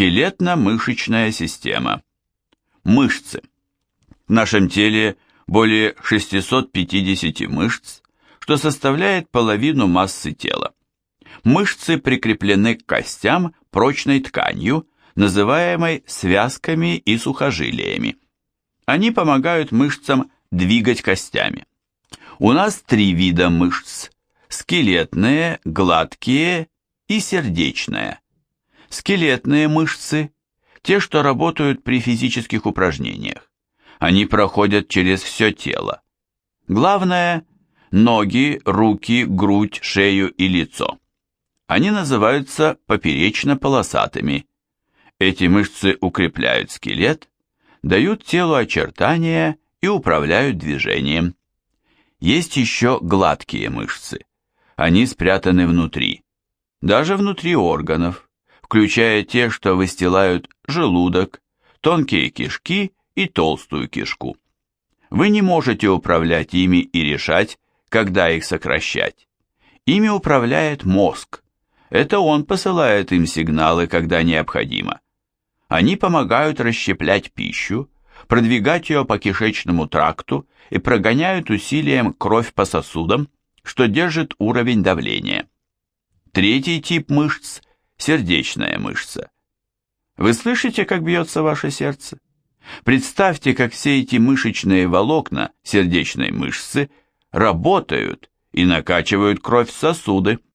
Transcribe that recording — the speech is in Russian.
Скелетно-мышечная система. Мышцы. В нашем теле более 650 мышц, что составляет половину массы тела. Мышцы прикреплены к костям прочной тканью, называемой связками и сухожилиями. Они помогают мышцам двигать костями. У нас три вида мышц – скелетные, гладкие и сердечная. Скелетные мышцы – те, что работают при физических упражнениях. Они проходят через все тело. Главное – ноги, руки, грудь, шею и лицо. Они называются поперечно-полосатыми. Эти мышцы укрепляют скелет, дают телу очертания и управляют движением. Есть еще гладкие мышцы. Они спрятаны внутри, даже внутри органов, включая те, что выстилают желудок, тонкие кишки и толстую кишку. Вы не можете управлять ими и решать, когда их сокращать. Ими управляет мозг. Это он посылает им сигналы, когда необходимо. Они помогают расщеплять пищу, продвигать ее по кишечному тракту и прогоняют усилием кровь по сосудам, что держит уровень давления. Третий тип мышц – сердечная мышца. Вы слышите, как бьется ваше сердце? Представьте, как все эти мышечные волокна сердечной мышцы работают и накачивают кровь в сосуды.